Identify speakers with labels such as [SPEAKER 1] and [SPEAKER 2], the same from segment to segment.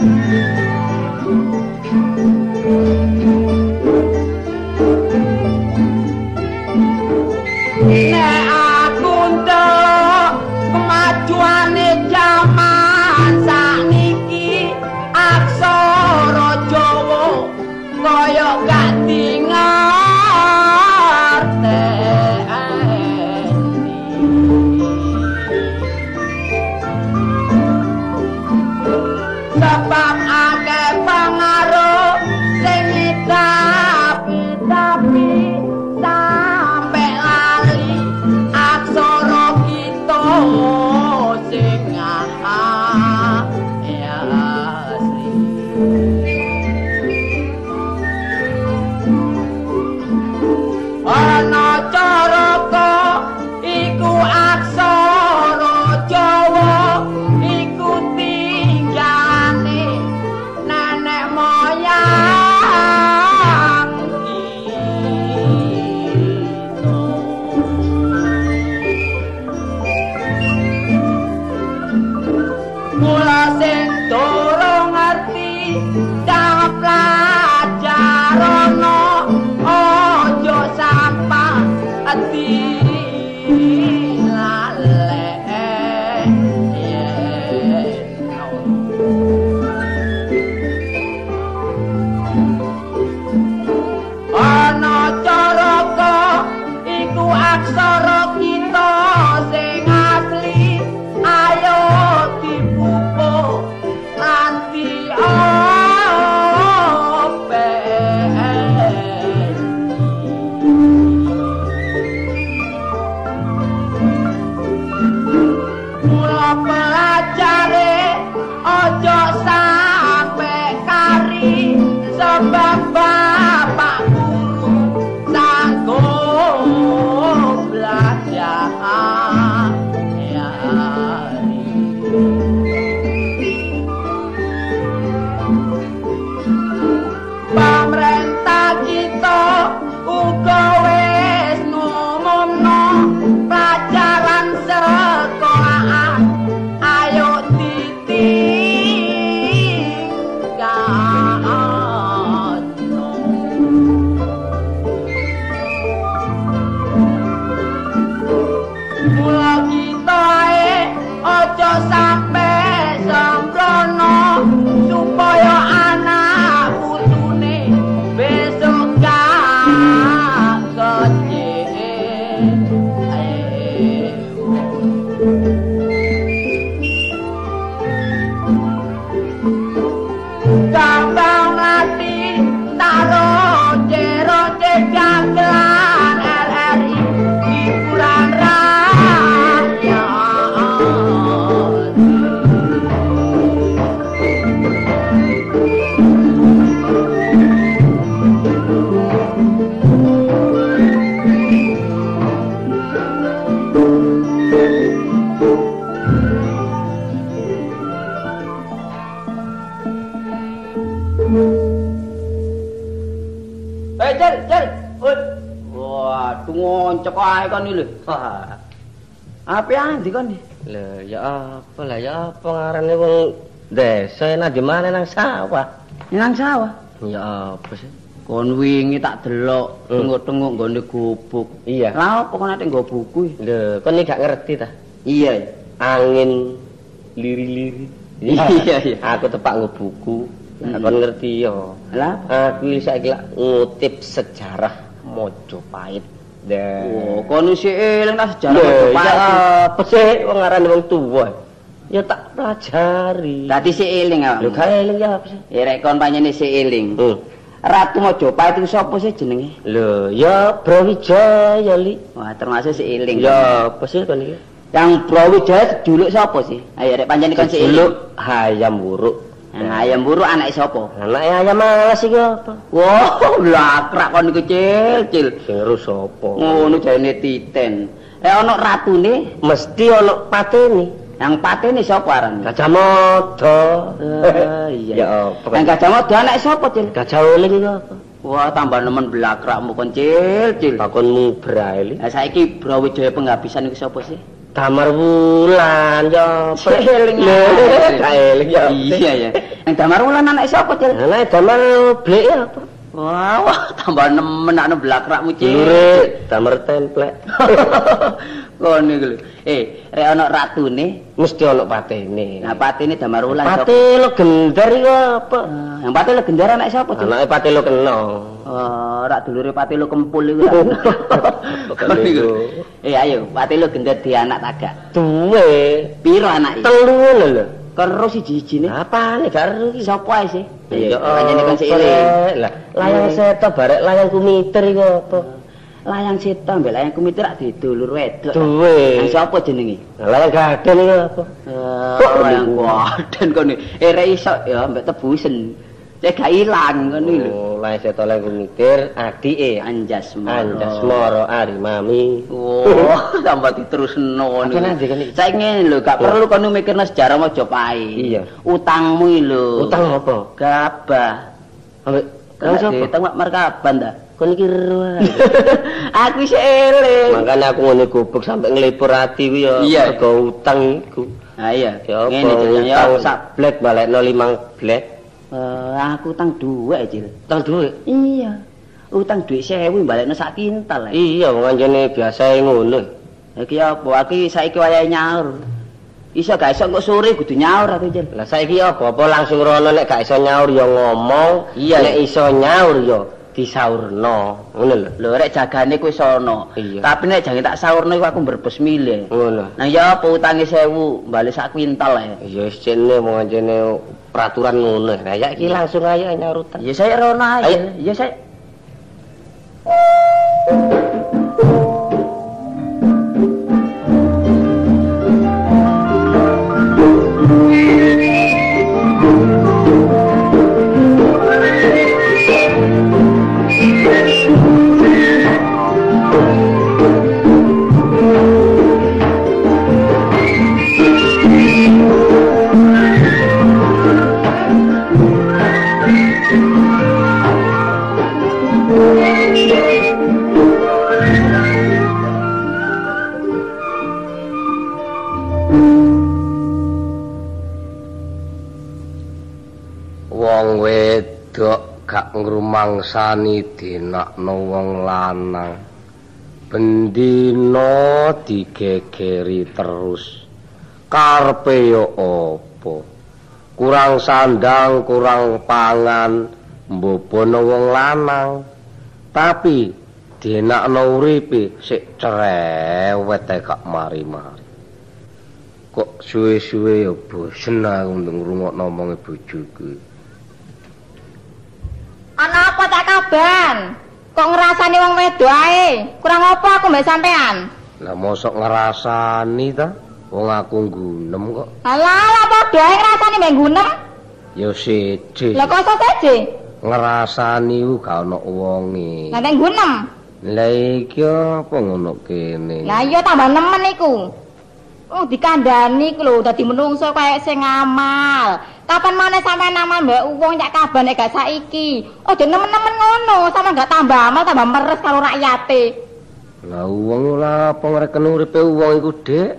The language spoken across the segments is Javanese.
[SPEAKER 1] Música apa
[SPEAKER 2] ngarane wong desa enak di mana nang sawah.
[SPEAKER 1] Nang sawah.
[SPEAKER 2] Ya apa sih?
[SPEAKER 1] Kon wingi tak delok
[SPEAKER 2] Hmm.
[SPEAKER 1] tengok-tengok nggone gubuk.
[SPEAKER 2] Iya.
[SPEAKER 1] Lah apa kon ate nggo buku?
[SPEAKER 2] Lho, kon gak ngerti ta?
[SPEAKER 1] Iya.
[SPEAKER 2] Angin liri-liri.
[SPEAKER 1] Iya, iya.
[SPEAKER 2] Aku tepak nggo buku. Lah
[SPEAKER 1] Hmm.
[SPEAKER 2] kon ngerti yo.
[SPEAKER 1] Lah
[SPEAKER 2] Aku iki saiki lak ngutip sejarah Mojopahit. Dah.
[SPEAKER 1] Oh, kon isih eling ta sejarah
[SPEAKER 2] Lho, ya
[SPEAKER 1] Majapahit.
[SPEAKER 2] apa sih wong ngarane wong tuwa? Ya tak pelajari.
[SPEAKER 1] Dadi sik eling
[SPEAKER 2] Lho,
[SPEAKER 1] awakmu.
[SPEAKER 2] gak eling ya apa sih?
[SPEAKER 1] Ya rek kon panjenengan sik eling.
[SPEAKER 2] Hmm.
[SPEAKER 1] Ratu Majapahit itu sapa sih jenenge?
[SPEAKER 2] Lho, ya Brawijaya, Li.
[SPEAKER 1] Wah, termasuk sik eling.
[SPEAKER 2] Ya, apa sih kon iki?
[SPEAKER 1] Yang Brawijaya seduluk sapa sih? Ayo rek panjenengan kon sik eling.
[SPEAKER 2] Dulu ayam buruk.
[SPEAKER 1] Nah, ayam buru anak sapa?
[SPEAKER 2] Anake ayam mas iki apa?
[SPEAKER 1] Wah, blakrak kon niku cil-cil.
[SPEAKER 2] Sing ngeru sapa?
[SPEAKER 1] Ngono jane titen. Eh ana ratune,
[SPEAKER 2] Mesti ana patene.
[SPEAKER 1] Yang patene sapa arane?
[SPEAKER 2] Gajah Mada.
[SPEAKER 1] Eh, iya.
[SPEAKER 2] Ya apa?
[SPEAKER 1] Yang gajah mada anak sapa, Cil?
[SPEAKER 2] Gajah Uling iki apa?
[SPEAKER 1] Wah, tambah nemen blakrakmu kon cil-cil.
[SPEAKER 2] Takonmu braille.
[SPEAKER 1] Nah, saiki Brawijaya penghabisan iku sapa sih?
[SPEAKER 2] Damar wulan ya.
[SPEAKER 1] Eling
[SPEAKER 2] gak eling ya.
[SPEAKER 1] Iya ya. Yang Damar Wulan anak sapa, Cil?
[SPEAKER 2] Anake damar blek apa?
[SPEAKER 1] Wah, wah, tambah nemen ana blakrakmu cek.
[SPEAKER 2] Dulure damer templek.
[SPEAKER 1] Ngono iku lho. Eh, rek ana ratune,
[SPEAKER 2] Mesti ana patene.
[SPEAKER 1] nah patine damar ulan sapa?
[SPEAKER 2] Pate lo gender iku apa?
[SPEAKER 1] Ah, Yang pati legendar anak sapa, Cek?
[SPEAKER 2] Anake pate lo kena.
[SPEAKER 1] Oh, rak dulure pati lo kempul iku. Iku.
[SPEAKER 2] iku.
[SPEAKER 1] Eh, ayo, pati lo gendar di anak tagak.
[SPEAKER 2] Duwe.
[SPEAKER 1] Piro anak iki?
[SPEAKER 2] Telu lho.
[SPEAKER 1] Karo siji-sijine.
[SPEAKER 2] Apane garo iki?
[SPEAKER 1] Sapa ae sih?
[SPEAKER 2] Ya
[SPEAKER 1] Panjene kan
[SPEAKER 2] apa,
[SPEAKER 1] seiring.
[SPEAKER 2] Lah, layang seto barek layang kumiter iku apa?
[SPEAKER 1] Layang seta mbek layang kumiti rak didulur wedok.
[SPEAKER 2] Duwe.
[SPEAKER 1] Yang sapa jenenge?
[SPEAKER 2] Lah, Layang gaden iku apa?
[SPEAKER 1] Eh, layang kuaden kono. Eh rek iso ya mbek tebusen. Cek gak ilang ngono lho.
[SPEAKER 2] Layang seto layang kumiter adike
[SPEAKER 1] Anjas
[SPEAKER 2] Anjas Moro Ari Mami.
[SPEAKER 1] Oh, tambah diterusno ngono. Saiki ngene lho, gak perlu kono mikirno sejarah Majapahit.
[SPEAKER 2] Iya.
[SPEAKER 1] Utangmu lho.
[SPEAKER 2] Utang apa?
[SPEAKER 1] Gabah.
[SPEAKER 2] Ambek kang sapa?
[SPEAKER 1] Utang markaban ta.
[SPEAKER 2] Kon iki.
[SPEAKER 1] Aku isih eling.
[SPEAKER 2] Makanya aku ngene gubuk sampe nglipur ati kuwi ya mergo utang iku.
[SPEAKER 1] Ah iya. Ngene jenenge ya sak
[SPEAKER 2] blek balekno limang blek.
[SPEAKER 1] Eh, aku utang dhuwit, Cil.
[SPEAKER 2] Utang dhuwit.
[SPEAKER 1] Iya. Utang dhuwit 1000 balekno sak kintal.
[SPEAKER 2] Iya, ngancene biasae ngono.
[SPEAKER 1] Iki apa? Aku saiki wayahe nyaur. Iso gak iso kok sore kudu nyaur aku, Cil.
[SPEAKER 2] Lah saiki apa? Apa langsung rono nek gak iso nyaur ya ngomong,
[SPEAKER 1] Iya.
[SPEAKER 2] nek iso nyaur ya disaurno. Ngono lho.
[SPEAKER 1] Lho rek jagane kuwi sono.
[SPEAKER 2] Iya.
[SPEAKER 1] Tapi nek jange tak saurno iku aku mbrebes milih.
[SPEAKER 2] Ngono.
[SPEAKER 1] Nah ya apa utange 1000 balik sak kuintal ae.
[SPEAKER 2] Ya wis jene ngancene peraturan ngono. Lah ya iki langsung aja nyaur utang.
[SPEAKER 1] Ya saya rono ae.
[SPEAKER 2] Ayo.
[SPEAKER 1] Ya saya
[SPEAKER 3] wong wedok gak ngrumangsani dinakno wong lanang. Bendina digegeri terus. Karepe yo apa? Kurang sandang kurang pangan mbobono wong lanang. Tapi dinakno uripe sik cerewet gak mari-mari. Kok suwe-suwe ya bosen aku ngrungokno omonge bojoku
[SPEAKER 4] Ana apa tak kaban? Kok ngrasani wong wedo ae? Kurang apa aku mbek sampean?
[SPEAKER 3] Lah mosok ngrasani ta? Wong aku nggunem kok.
[SPEAKER 4] Alah, lah padha ae ngrasani mbek gunem.
[SPEAKER 3] Ya siji.
[SPEAKER 4] Lah kok iso seje?
[SPEAKER 3] Ngrasani ku gak ono wonge.
[SPEAKER 4] Lah nek gunem.
[SPEAKER 3] Lah iki apa ngono kene?
[SPEAKER 4] Lah iya tambah nemen iku. Oh dikandani iku lho dadi menungso kaya sing ngamal. Kapan maneh sampean amal mbek wong cak kaban nek gak saiki. Aja nemen-nemen ngono, sama gak tambah amal tambah meres karo rakyate.
[SPEAKER 3] Lah wong ora apa ngreken uripe wong iku, Dik.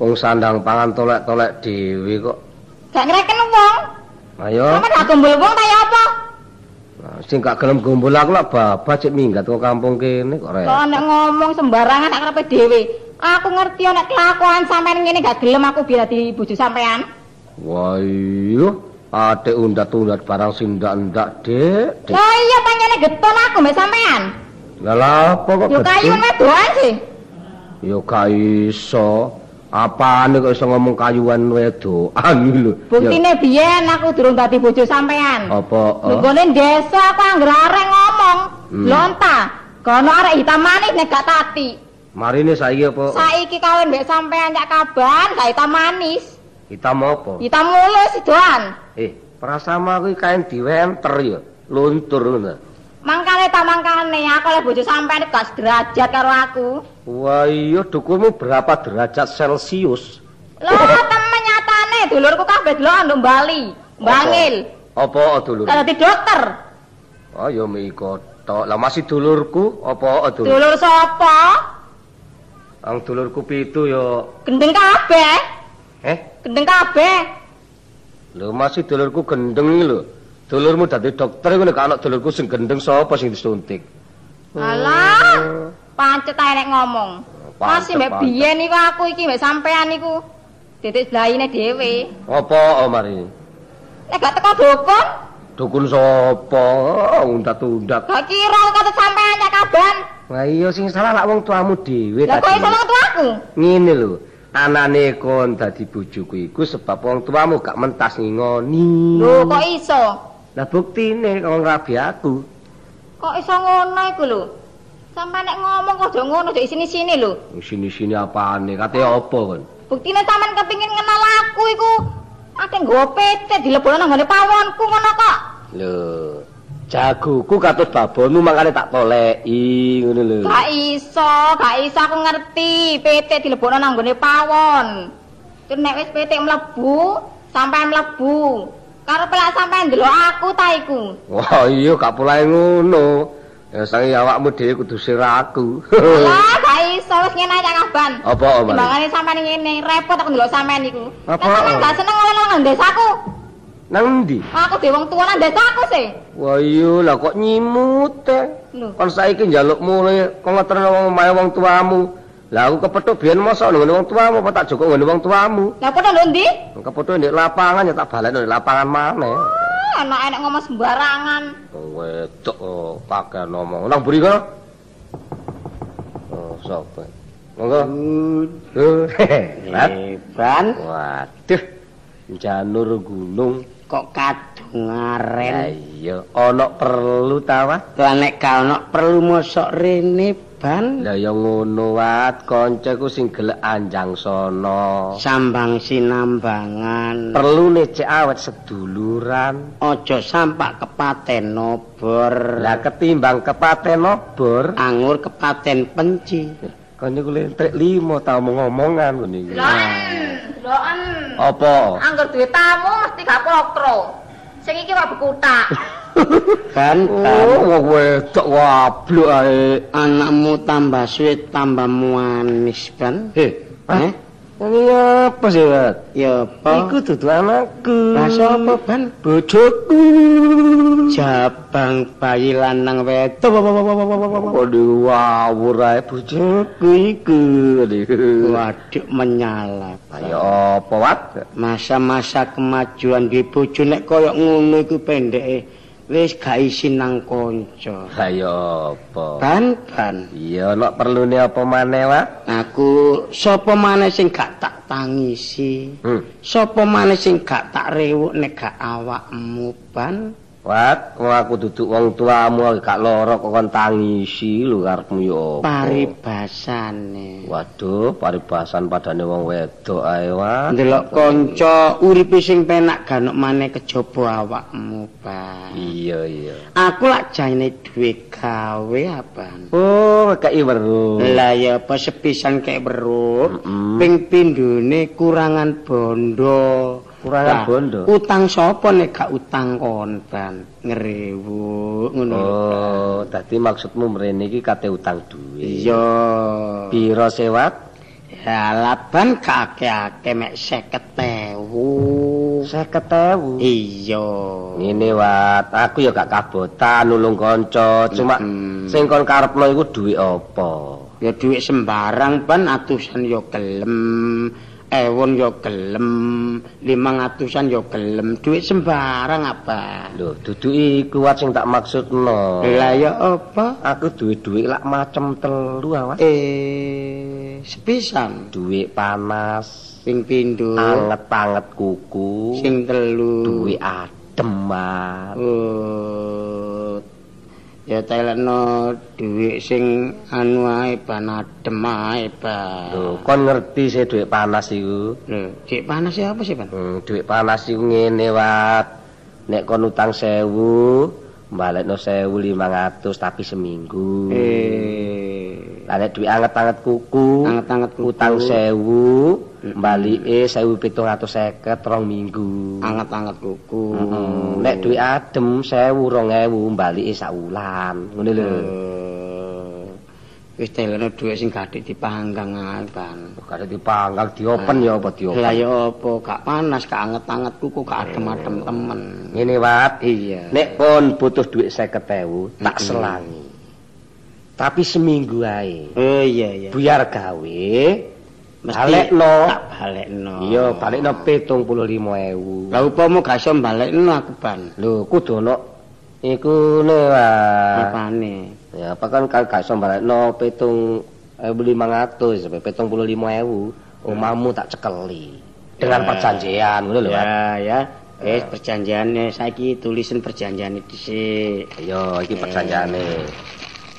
[SPEAKER 3] Wong sandang pangan tolek-tolek dhewe kok.
[SPEAKER 4] Gak ngreken wong.
[SPEAKER 3] Ayo.
[SPEAKER 4] Sampeyan gak gombol wong ta ya apa?
[SPEAKER 3] Nah, sing gak gelem gombol aku lak babah cek minggat kok kampung kene kok rek.
[SPEAKER 4] Kok nek ngomong sembarangan tak karepe dhewe. Aku ngerti nek kelakuan sampean ngene gak gelem aku biar di bojo sampean.
[SPEAKER 3] Wah iya, adek undat-undat barang sing ndak-ndak, Dik.
[SPEAKER 4] Lah iya pancene geton aku mbek sampean.
[SPEAKER 3] Lah lha apa kok
[SPEAKER 4] Yo
[SPEAKER 3] gedhe?
[SPEAKER 4] kayun wedoan sih.
[SPEAKER 3] Ya gak iso. Apane kok iso ngomong kayuan wedokan iki lho.
[SPEAKER 4] Buktine biyen aku durung dadi bojo sampean.
[SPEAKER 3] Apa? eh?
[SPEAKER 4] Nggone desa aku anggere arek ngomong.
[SPEAKER 3] Hmm.
[SPEAKER 4] Lonta. Kono arek hitam manis nek gak tati.
[SPEAKER 3] Marine saiki apa?
[SPEAKER 4] Saiki kawin mbek sampean cak kaban gak hitam manis.
[SPEAKER 3] Hitam apa?
[SPEAKER 4] Hitam mulus sidoan.
[SPEAKER 3] Eh, prasama kuwi kain diwenter ya. Luntur ngono.
[SPEAKER 4] Mangkane ta mangkane aku oleh bojo sampean gak sederajat karo aku.
[SPEAKER 3] Wah iya dukumu berapa derajat Celcius?
[SPEAKER 4] Lho temen nyatane dulurku kabeh delok nduk Bali. Bangil.
[SPEAKER 3] Apa dulur?
[SPEAKER 4] Dadi dokter.
[SPEAKER 3] Oh ya miko tok. Lah masih dulurku apa dulur?
[SPEAKER 4] Dulur sapa?
[SPEAKER 3] Ang dulurku pitu ya.
[SPEAKER 4] Gendeng kabeh.
[SPEAKER 3] Eh,
[SPEAKER 4] Gendeng kabeh.
[SPEAKER 3] lho masih dulurku gendeng iki lho. Dulurmu dadi dokter iku nek ana dulurku sing gendeng sapa sing disuntik?
[SPEAKER 4] Alah, pancet ae nek ngomong. Masih mbek biyen iku aku iki mbek sampean iku. Titik seblayine dhewe.
[SPEAKER 3] Apa Mari?
[SPEAKER 4] Nek gak teko dukun,
[SPEAKER 3] Dukun sapa? Undat-undat.
[SPEAKER 4] gak kira katut sampean cak kaban.
[SPEAKER 3] Lah iya sing salah lak wong tuamu dhewe
[SPEAKER 4] Lah kok iso metu aku?
[SPEAKER 3] Ngene lho, anane kon dadi bojoku iku sebab wong tuamu gak mentas ngingoni.
[SPEAKER 4] Lho kok iso?
[SPEAKER 3] Lah buktine wong rabi aku.
[SPEAKER 4] Kok iso ngono iku lho? Sampai nek ngomong kok aja ngono, aja sini-sini lho.
[SPEAKER 3] Sini-sini apane? Kate apa kon?
[SPEAKER 4] Buktine sampean kepingin kenal aku iku. Ate nggawa PT dilebono nang ngene pawonku ngono kok.
[SPEAKER 3] Lho, jagoku katut babonmu makane tak toleki ngono lho.
[SPEAKER 4] Gak iso, gak iso aku ngerti. PT dilebono nang ngene pawon. Terus nek wis PT mlebu, sampai mlebu. Karo pelak sampean ndelok aku ta iku.
[SPEAKER 3] Wah iya gak pulahe ngono. Ya sange awakmu dhewe kudu sir aku.
[SPEAKER 4] Lah, gak iso wis ngene ae Cak kaban.
[SPEAKER 3] Apa Om?
[SPEAKER 4] Timbangane sampean ngene, repot aku ndelok sampean iku.
[SPEAKER 3] Apa,
[SPEAKER 4] Nek sampean gak seneng ngomong nang desaku.
[SPEAKER 3] Nang ndi?
[SPEAKER 4] Aku dhewe wong tuwa nang desaku sih.
[SPEAKER 3] Wah iya lah kok nyimut.
[SPEAKER 4] Lho.
[SPEAKER 3] Kon saiki njaluk mulai kok ngeterno wong omahe wong tuamu. Lah aku kepethuk biyen mosok nang wong tuamu apa tak joko ngene wong tuamu.
[SPEAKER 4] Lah padha lho ndi?
[SPEAKER 3] Kepethuk ndek lapangan ya tak balekno ndek lapangan maneh.
[SPEAKER 4] Ah, Enak enak ngomong sembarangan.
[SPEAKER 3] Wong wedok oh, pakai ngomong. Nang buri kono. Oh, sapa? Monggo. Lat.
[SPEAKER 5] Ban
[SPEAKER 3] Waduh. Janur gunung.
[SPEAKER 5] Kok kadung
[SPEAKER 3] Lah
[SPEAKER 5] ngaren.
[SPEAKER 3] iya, ana perlu ta, Wah?
[SPEAKER 5] Lah nek ono perlu mosok rene ban
[SPEAKER 3] Lah ya ngono wat, koncoku sing gelek anjang sono.
[SPEAKER 5] sambang sinambangan.
[SPEAKER 3] Perlu cek awet seduluran.
[SPEAKER 5] Ojo sampak kepaten nobor.
[SPEAKER 3] Lah ketimbang kepaten obor,
[SPEAKER 5] anggur kepaten penci.
[SPEAKER 3] koncoku lentrik limo tau ngomongan ngono iki.
[SPEAKER 4] Deloken.
[SPEAKER 3] Apa?
[SPEAKER 4] Angger duwe tamu mesti gak protro. Sing iki wae bekutak.
[SPEAKER 5] Ban
[SPEAKER 3] Oh,
[SPEAKER 5] ban
[SPEAKER 3] wong wedok wabluk ae.
[SPEAKER 5] anakmu tambah suwe tambah manis ban.
[SPEAKER 3] Heh,
[SPEAKER 5] Eh?
[SPEAKER 3] ini apa sih, Wat?
[SPEAKER 5] Ya apa?
[SPEAKER 3] Iku dudu anakku.
[SPEAKER 5] Lah sapa ban?
[SPEAKER 3] bojoku.
[SPEAKER 5] Jabang bayi lanang wedok.
[SPEAKER 3] Waduh, wawur ae bojoku iku.
[SPEAKER 5] Waduh menyala.
[SPEAKER 3] Ayo apa, Wat?
[SPEAKER 5] Masa-masa kemajuan di bojo nek koyo ngono iku pendeke wis gak isin nang kanca.
[SPEAKER 3] Ayo apa?
[SPEAKER 5] Ban ban.
[SPEAKER 3] Iya, nek perlune apa maneh, Wat?
[SPEAKER 5] Aku sapa maneh sing gak tak tangisi?
[SPEAKER 3] Hmm.
[SPEAKER 5] Sapa maneh sing gak tak rewuk nek gak awakmu ban?
[SPEAKER 3] Wat, aku duduk wong tuamu gak lara kok kon tangisi lho karepmu yo.
[SPEAKER 5] Paribasane.
[SPEAKER 3] Waduh, paribasan padane wong wedok ae, Wat.
[SPEAKER 5] Ndelok kanca uripe sing penak ganok maneh kejaba awakmu ban.
[SPEAKER 3] Iya, iya.
[SPEAKER 5] Aku lak jane duwe gawe aban.
[SPEAKER 3] Oh, kei weruh.
[SPEAKER 5] Lah ya apa sepisan kek beruk.
[SPEAKER 3] Mm-mm.
[SPEAKER 5] Ping pindhone kurangan bondo.
[SPEAKER 3] Kurangan bondo?
[SPEAKER 5] Utang sapa nek gak utang kontan? Ngrewuk ngono.
[SPEAKER 3] Oh, dadi maksudmu mrene iki kate utang duwe.
[SPEAKER 5] Iya.
[SPEAKER 3] Piro sewat?
[SPEAKER 5] Ya laban gak akeh-akeh mek 50.000.
[SPEAKER 3] 50.000.
[SPEAKER 5] Iya.
[SPEAKER 3] Ngene wat, aku ya gak kabotan nulung kanca, cuma
[SPEAKER 5] Mm-mm.
[SPEAKER 3] sing kon karepno iku duwe apa?
[SPEAKER 5] Ya duit sembarang ban atusan ya gelem. Ewon ya gelem, limang atusan ya gelem, duit sembarang apa?
[SPEAKER 3] Lho, dudu iku wat sing tak maksudno.
[SPEAKER 5] Lah ya apa?
[SPEAKER 3] Aku duwe duit lak macem telu awas.
[SPEAKER 5] Eh, sepisan
[SPEAKER 3] Duit panas,
[SPEAKER 5] ping pindho,
[SPEAKER 3] anget-anget kuku,
[SPEAKER 5] sing telu.
[SPEAKER 3] duit adem.
[SPEAKER 5] Oh. Ya telekno duit sing anu ae ban adem ae, Pak.
[SPEAKER 3] Lho, kon ngerti sih duit panas iku?
[SPEAKER 5] Lho, dik panas ya apa sih, Pan?
[SPEAKER 3] Hmm, duit panas iku ngene, Wat. Nek kon utang 1000, balekno 1500 tapi seminggu.
[SPEAKER 5] Eh,
[SPEAKER 3] Lah nek duit anget-anget kuku,
[SPEAKER 5] anget-anget
[SPEAKER 3] utang 1000, balike 1750 rong minggu.
[SPEAKER 5] anget-anget kuku.
[SPEAKER 3] Hmm, nek duit adem 1000 2000 balike sak wulan. Ngono lho.
[SPEAKER 5] Eh, Wis telene dhuwit sing gathik dipanggang ae, Ban.
[SPEAKER 3] Kare dipanggal diopen ya apa diopen.
[SPEAKER 5] Lah ya apa, gak panas, gak anget-anget kuku, gak adem-adem temen.
[SPEAKER 3] Ngene Wat,
[SPEAKER 5] Iya.
[SPEAKER 3] nek pun butuh duit 50.000 tak selangi. Tapi seminggu ae.
[SPEAKER 5] Oh iya iya.
[SPEAKER 3] Buyar gawe
[SPEAKER 5] Mesti
[SPEAKER 3] balekno.
[SPEAKER 5] tak balekno.
[SPEAKER 3] Iya, balekno 75.000.
[SPEAKER 5] Lah upama gak iso balekno aku, Ban.
[SPEAKER 3] Lho, kudu ono iku ne.
[SPEAKER 5] Apane?
[SPEAKER 3] Ya, apa kan gak iso balekno 7500 sampai 75.000, omahmu tak cekeli. Dengan
[SPEAKER 5] Ya.
[SPEAKER 3] perjanjian ngono lho.
[SPEAKER 5] Ya ya. Wis perjanjiane saiki tulisin perjanjiane dhisik.
[SPEAKER 3] Iya, iki perjanjiane.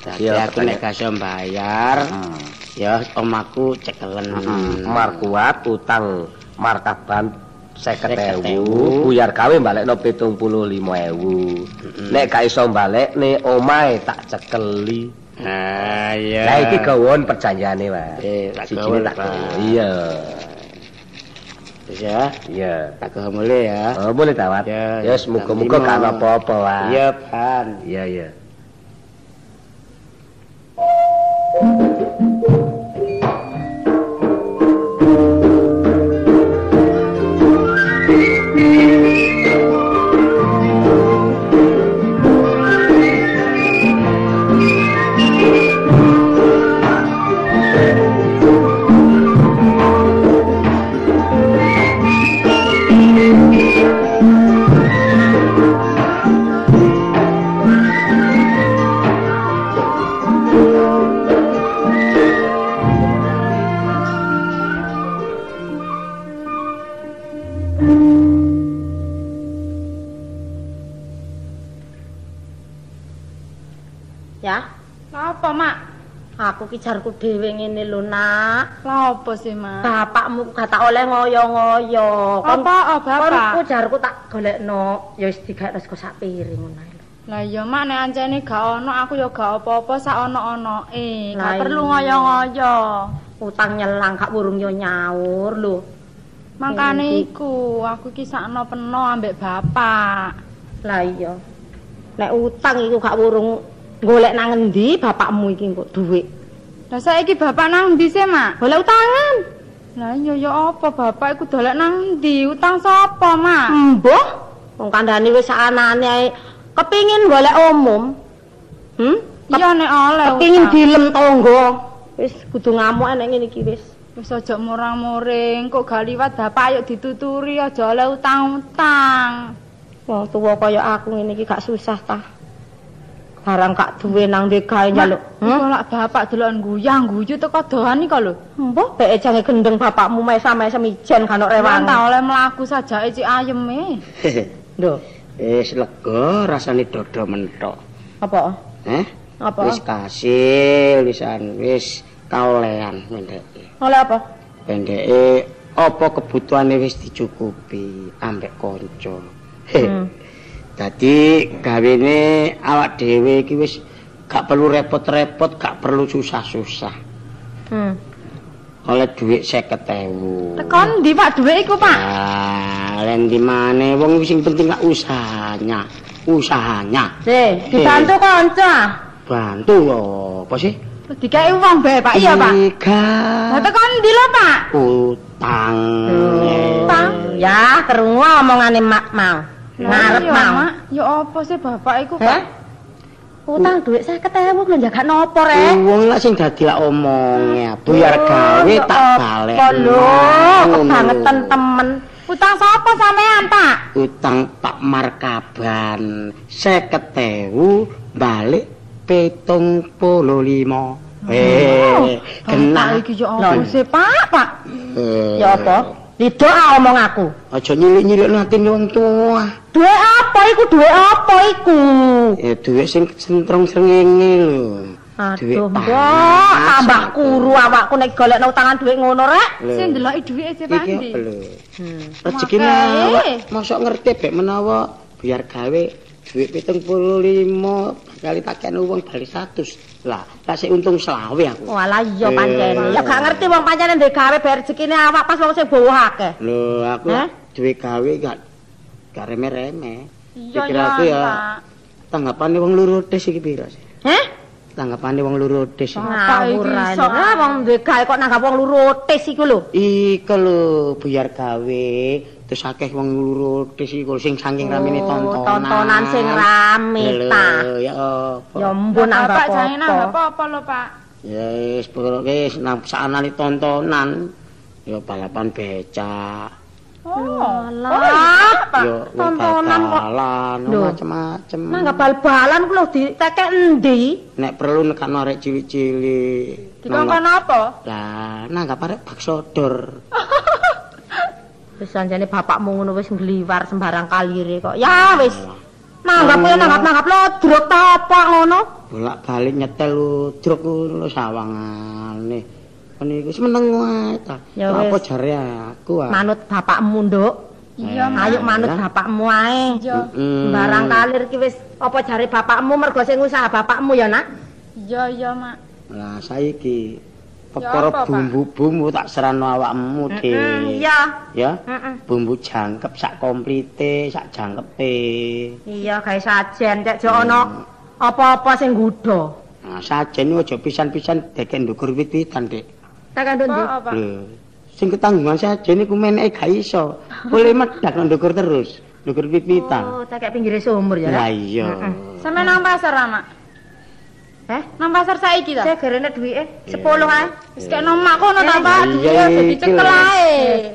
[SPEAKER 5] Dadi aku nek gak iso bayar,
[SPEAKER 3] Hmm.
[SPEAKER 5] ya omaku cekelen.
[SPEAKER 3] Mar kuat utang markaban 50.000,
[SPEAKER 5] 50.000.
[SPEAKER 3] buyar gawe balekno 75.000. Nek gak iso balekne omahe tak cekeli.
[SPEAKER 5] Ah iya.
[SPEAKER 3] Lah iki gawon perjanjiane, Pak.
[SPEAKER 5] Eh, tak gawon.
[SPEAKER 3] Iya.
[SPEAKER 5] Wis ya.
[SPEAKER 3] Iya.
[SPEAKER 5] Tak gawe mulai ya.
[SPEAKER 3] Oh, boleh tawat.
[SPEAKER 5] Ya,
[SPEAKER 3] Ya, muga-muga
[SPEAKER 5] tak
[SPEAKER 3] gak apa-apa, Pak.
[SPEAKER 5] Iya, Ban.
[SPEAKER 3] Iya, iya.
[SPEAKER 6] Aku ki jarku dhewe ngene lho, Nak.
[SPEAKER 7] Lah apa sih, Mak?
[SPEAKER 6] Bapakmu gak tak oleh ngoyo-ngoyo. Kon-
[SPEAKER 7] Apa, oh, Bapak?
[SPEAKER 6] Konku jarku tak golekno, ya wis digawe rezeki sak piring ngono.
[SPEAKER 7] Lah iya, Mak, nek ancene gak ono aku ya gak apa-apa sak ono-onoke.
[SPEAKER 6] Lah
[SPEAKER 7] Gak perlu ngoyo-ngoyo.
[SPEAKER 6] Utang nyelang gak burung yo nyaur lho. Iki.
[SPEAKER 7] iku, aku iki sakno peno ambek bapak.
[SPEAKER 6] Lah iya. Nek utang iku gak burung golek nang endi bapakmu iki kok dhuwit.
[SPEAKER 7] Lah saiki bapak nang ndi sih, Mak?
[SPEAKER 6] Golek utangan.
[SPEAKER 7] Lah iya ya apa bapak iku dolek nang ndi? Utang sapa, Mak?
[SPEAKER 6] Mbah, wong kandhane wis anane ae kepingin golek umum. Hmm?
[SPEAKER 7] Iya nek oleh.
[SPEAKER 6] Kepingin
[SPEAKER 7] utang.
[SPEAKER 6] dilem tangga. Wis kudu ngamuk enek ngene iki wis.
[SPEAKER 7] Wis aja murang-muring, kok gak liwat bapak ayo dituturi aja oleh utang-utang.
[SPEAKER 6] Wong tuwa kaya aku ngene iki gak susah ta. Barang gak duwe nang ndek gawe njaluk.
[SPEAKER 7] Kok lak bapak delok guyang guyu teko dohan iki lho.
[SPEAKER 6] Mbah, beke jange gendeng bapakmu mesa-mesa mijen kan
[SPEAKER 7] Rewan
[SPEAKER 6] rewan.
[SPEAKER 7] ta oleh mlaku sajake cik ayeme.
[SPEAKER 6] Lho,
[SPEAKER 5] Wis lega rasane dodo mentok.
[SPEAKER 6] apa?
[SPEAKER 5] Eh?
[SPEAKER 6] Apa?
[SPEAKER 5] Wis kasil wisan wis kaolehan pendeke.
[SPEAKER 6] Oleh apa?
[SPEAKER 5] Pendeke apa kebutuhane wis dicukupi ambek kanca.
[SPEAKER 6] Hmm.
[SPEAKER 5] Dadi gawene awak dhewe iki wis gak perlu repot-repot, gak perlu susah-susah.
[SPEAKER 6] Hmm.
[SPEAKER 5] Oleh dhuwit 50.000.
[SPEAKER 7] Tekon ndi Pak dhuwit iku, Pak?
[SPEAKER 5] Ah, len di mana wong sing penting gak usahanya. Usahanya.
[SPEAKER 6] Sih, dibantu kanca.
[SPEAKER 5] Bantu apa sih?
[SPEAKER 7] Dikae wong bae, Pak. Iya, Pak.
[SPEAKER 5] Tiga.
[SPEAKER 7] Lah tekon ndi lho, Pak?
[SPEAKER 5] Utang.
[SPEAKER 6] Utang. Ya, krungu omongane mak mau. Ngarep mau.
[SPEAKER 7] Mak. Ya apa sih bapak iku? Pak?
[SPEAKER 6] Utang dhuwit 50.000 lho jaga nopo rek?
[SPEAKER 5] Wong lah sing dadi lak omongnya, buyar gawe tak balik.
[SPEAKER 6] Apa lho, kebangetan temen.
[SPEAKER 7] Utang sapa sampean, Pak?
[SPEAKER 5] Utang Pak Markaban 50.000 balik petung puluh lima. Eh, kena.
[SPEAKER 7] Bapak iki ya apa sih, Pak? Pak.
[SPEAKER 5] Eh,
[SPEAKER 6] Ya apa? Lidoa omong aku.
[SPEAKER 5] Aja nyilik-nyilik nanti wong tua.
[SPEAKER 6] Duwe apa iku? Duwe apa iku?
[SPEAKER 5] Ya duit sing sentrong srengenge lho. Duit
[SPEAKER 6] Aduh, mbok tambah kuru awakku nek golekno utangan dhuwit ngono rek.
[SPEAKER 7] Sing ndeloki dhuwite sih, Pak.
[SPEAKER 5] Iki apa lho?
[SPEAKER 6] Hmm.
[SPEAKER 5] Rezekine
[SPEAKER 7] Makanya.
[SPEAKER 5] awak mosok ngerti bek menawa biar gawe duit 75 kali tak kene wong bali 100. Lah, tak sik untung selawe aku.
[SPEAKER 6] Walah iya
[SPEAKER 5] Eh.
[SPEAKER 6] pancen. Ya gak ngerti wong pancene ndek gawe bayar rezekine awak pas wong sing bawa akeh.
[SPEAKER 5] Lho, aku duit gawe gak gak reme-reme.
[SPEAKER 7] Iya,
[SPEAKER 5] Pikir
[SPEAKER 7] ya,
[SPEAKER 5] aku ya
[SPEAKER 7] Pak.
[SPEAKER 5] tanggapane wong loro tes iki piro sih?
[SPEAKER 6] Heh?
[SPEAKER 5] tanggapane wong.
[SPEAKER 6] Ngawur
[SPEAKER 7] iki
[SPEAKER 6] ae.
[SPEAKER 7] iso?
[SPEAKER 6] Ah wong duwe gawe kok nanggap wong luru otis iku lho.
[SPEAKER 5] Iku lho biar gawe terus akeh wong loro des iku sing saking ramene
[SPEAKER 6] Oh,
[SPEAKER 5] tontonan.
[SPEAKER 6] tontonan sing rame ta.
[SPEAKER 5] Ya apa?
[SPEAKER 6] Ya mbun
[SPEAKER 7] Bapak
[SPEAKER 6] apa.
[SPEAKER 7] apa lho, Pak.
[SPEAKER 5] Ya wis pokoke wis nang tontonan. Ya balapan becak.
[SPEAKER 7] Oh.
[SPEAKER 6] Lah,
[SPEAKER 5] Ya wong
[SPEAKER 6] tontonan kok.
[SPEAKER 5] bal-balan
[SPEAKER 6] Lho.
[SPEAKER 5] macem-macem.
[SPEAKER 6] nanggap bal-balan ku lho ditekek endi?
[SPEAKER 5] Nek perlu nekakno arek cilik-cilik.
[SPEAKER 7] Dikongkon apa?
[SPEAKER 5] Lah, nanggap arek bakso dor.
[SPEAKER 6] Wis anjane bapakmu ngono wis ngliwar sembarang kalire kok. Ya wis. Nanggap ya nanggap-nanggap lodrok ta apa ngono?
[SPEAKER 5] Bolak-balik nyetel ludruk ngono sawangane. Kon iku semeneng wae ta. Apa jare aku ah.
[SPEAKER 6] Manut bapakmu, Nduk.
[SPEAKER 7] Iya,
[SPEAKER 5] Eh,
[SPEAKER 6] Ayo manut bapakmu ae. Sembarang kalir ki wis apa jare bapakmu mergo sing usaha bapakmu ya, Nak?
[SPEAKER 7] Iya, iya, Mak.
[SPEAKER 5] Lah saiki perkara bumbu-bumbu tak serano awakmu,
[SPEAKER 6] Mm,
[SPEAKER 5] Dik.
[SPEAKER 6] Iya.
[SPEAKER 5] Ya.
[SPEAKER 6] Heeh.
[SPEAKER 5] Bumbu jangkep sak komplite, sak jangkepe.
[SPEAKER 6] Iya, gawe sajen cek jo ono apa-apa sing nggodha.
[SPEAKER 5] Nah, sajen aja pisan-pisan deken ndukur wit-witan, Dik.
[SPEAKER 6] Tekan ndi?
[SPEAKER 7] Apa, Pak?
[SPEAKER 5] Lho, sing ketanggungan sajen iku meneke gak iso. Boleh medak nang ndukur terus, ndukur wit-witan.
[SPEAKER 6] Oh, tekek pinggire sumur ya.
[SPEAKER 5] Lah iya.
[SPEAKER 7] Sampe nang pasar, Mak.
[SPEAKER 6] Eh,
[SPEAKER 7] Nang pasar saiki ta?
[SPEAKER 6] saya garene duwike 10 ae.
[SPEAKER 7] Wis kena mak kono ta, Pak?
[SPEAKER 5] Iya,
[SPEAKER 7] Iya, dadi
[SPEAKER 5] iki
[SPEAKER 7] cekel
[SPEAKER 5] lho.
[SPEAKER 7] ae.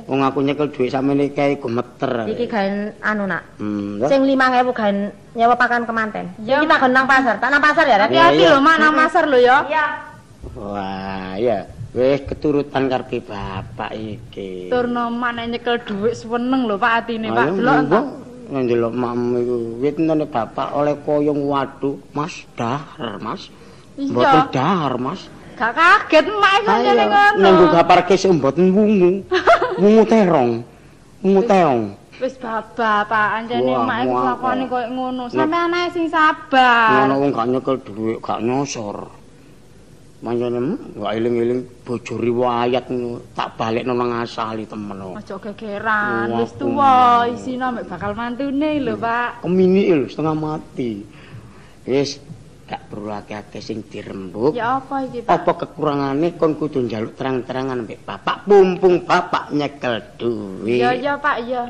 [SPEAKER 5] Wong aku nyekel dhuwit samene kae gumeter.
[SPEAKER 6] Iki gawe anu, Nak.
[SPEAKER 5] Hmm.
[SPEAKER 6] Sing 5000 gawe nyewa pakan kemanten. Iki tak gawe nang pasar. Tak nang pasar ya?
[SPEAKER 7] Hati-hati
[SPEAKER 5] Iya, iya.
[SPEAKER 7] lho, Mak, nang pasar lho ya.
[SPEAKER 6] Iya.
[SPEAKER 5] Wah, ya. Wis keturutan karepe bapak iki.
[SPEAKER 7] Turno mak nek nyekel dhuwit seneng lho Pak atine, Pak. Delok
[SPEAKER 5] Nek ndelok makmu iku, wit nene bapak oleh koyong waduh, Mas dahar, Mas. Mboten dahar, Mas.
[SPEAKER 7] Gak kaget mak iso
[SPEAKER 5] Ayo,
[SPEAKER 7] jane ngono.
[SPEAKER 5] nanggo gaparke sik mboten wungu. Wungu terong. Wungu teong.
[SPEAKER 7] Wis babak, Pak. Anjane
[SPEAKER 5] Wah,
[SPEAKER 7] mak iku lakone
[SPEAKER 5] kok.
[SPEAKER 7] koyo ngono. Sampe anake sing sabar.
[SPEAKER 5] Ngono wong gak nyekel dhuwit, gak nyosor. Manjane hmm, gak eling-eling bojo riwayat tak balekno nang asali temen. oh.
[SPEAKER 7] Aja gegeran, wis tuwa, isine mek bakal mantune lho, Pak.
[SPEAKER 5] Kemini lho setengah mati. Wis gak perlu akeh-akeh sing dirembuk.
[SPEAKER 7] Ya apa iki, Pak?
[SPEAKER 5] Apa kekurangane kon kudu njaluk terang-terangan mbek bapak pumpung bapak nyekel duit.
[SPEAKER 7] Ya ya, Pak, ya.